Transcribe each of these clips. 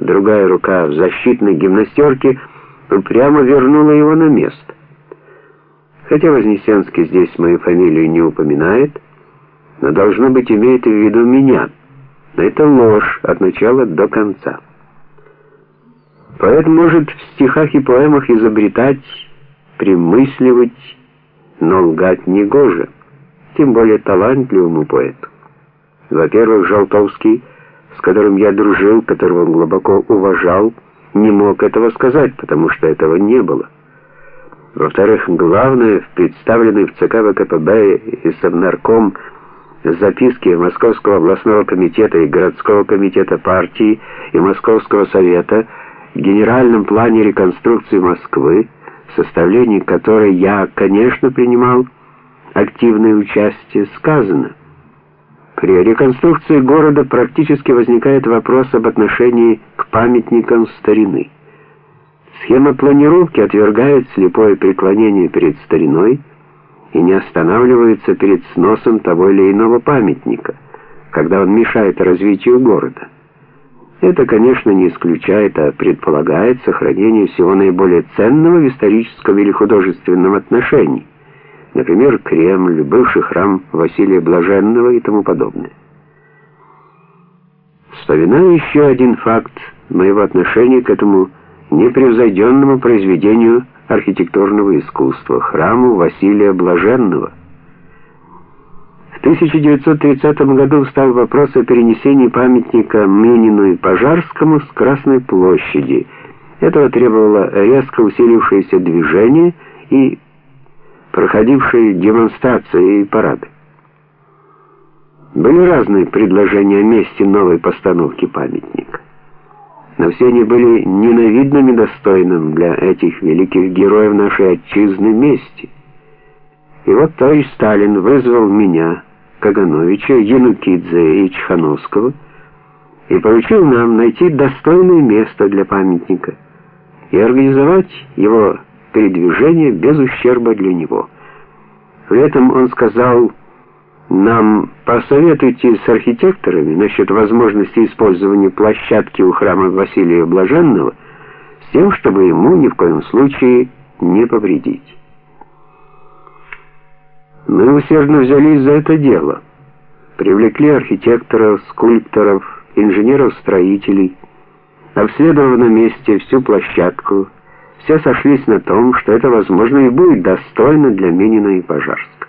другая рука в защитной гимнастерке упрямо вернула его на место. Хотя Вознесенский здесь мою фамилию не упоминает, но должно быть имеет в виду меня. Но это ложь от начала до конца. Поэт может в стихах и поэмах изобретать, примысливать, но лгать не гоже, тем более талантливому поэту. Во-первых, Жолтовский, с которым я дружил, которого он глубоко уважал, не мог этого сказать, потому что этого не было. Во-вторых, главное, в представленной в ЦК ВКПБ и Совнарком записки Московского областного комитета и городского комитета партии и Московского совета в генеральном плане реконструкции Москвы, в составлении которой я, конечно, принимал активное участие, сказано: при реконструкции города практически возникает вопрос об отношении к памятникам старины. Схема планировки отвергает слепое преклонение перед стариной и не останавливается перед сносом того или иного памятника, когда он мешает развитию города. Это, конечно, не исключает, а предполагает сохранение всего наиболее ценного в историческом или художественном отношении, например, Кремль, бывший храм Василия Блаженного и тому подобное. Вспоминаю еще один факт моего отношения к этому непревзойденному произведению архитектурного искусства, храму Василия Блаженного. В 1930 году встал вопрос о перенесении памятника Минину и Пожарскому с Красной площади. Этого требовало резко усилившееся движение и проходившие демонстрации и парады. Были разные предложения о месте новой постановки памятника но все они были ненавидным и достойным для этих великих героев нашей отчизны мести. И вот товарищ Сталин вызвал меня, Кагановича, Янукидзе и Чхановского и поручил нам найти достойное место для памятника и организовать его передвижение без ущерба для него. Этом он сказал нам посоветуйте с архитекторами насчет возможности использования площадки у храма Василия Блаженного с тем, чтобы ему ни в коем случае не повредить. Мы усердно взялись за это дело. Привлекли архитекторов, скульпторов, инженеров-строителей, обследовав на месте всю площадку, все сошлись на том, что это, возможно, и будет достойно для Минина и Пожарского.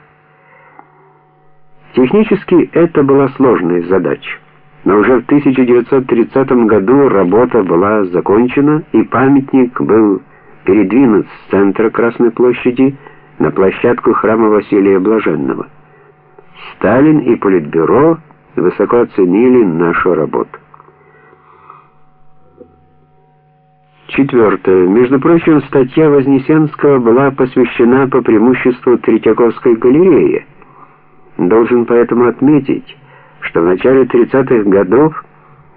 Технически это была сложная задача. Но уже в 1930 году работа была закончена, и памятник был передвинут с центра Красной площади на площадку храма Василия Блаженного. Сталин и Политбюро высоко оценили нашу работу. Четвертое. Между прочим, статья Вознесенского была посвящена по преимуществу Третьяковской галерее. Должен поэтому отметить, что в начале 30-х годов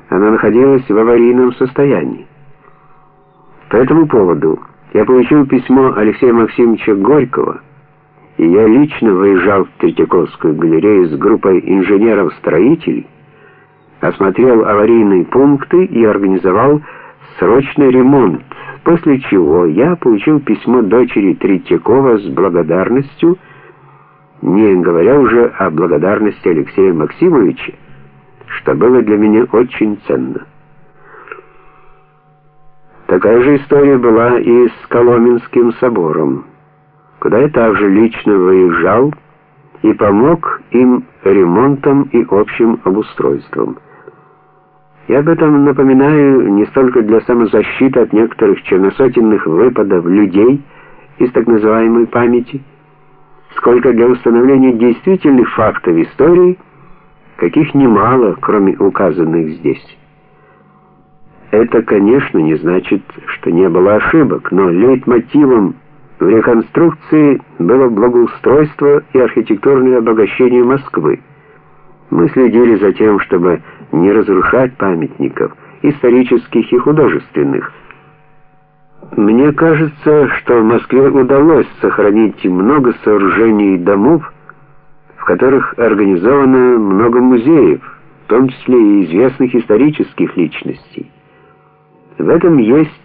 она находилась в аварийном состоянии. По этому поводу я получил письмо Алексея Максимовича Горького, и я лично выезжал в Третьяковскую галерею с группой инженеров-строителей, осмотрел аварийные пункты и организовал срочный ремонт, после чего я получил письмо дочери Третьякова с благодарностью не говоря уже о благодарности Алексея Максимовича, что было для меня очень ценно. Такая же история была и с Коломенским собором, куда я также лично выезжал и помог им ремонтом и общим обустройством. Я об этом напоминаю не столько для самозащиты от некоторых черносотенных выпадов людей из так называемой памяти, сколько для установления действительных фактов истории, каких немало, кроме указанных здесь. Это, конечно, не значит, что не было ошибок, но лейтмотивом в реконструкции было благоустройство и архитектурное обогащение Москвы. Мы следили за тем, чтобы не разрушать памятников, исторических и художественных, мне кажется, что в Москве удалось сохранить много сооружений и домов, в которых организовано много музеев, в том числе и известных исторических личностей. В этом есть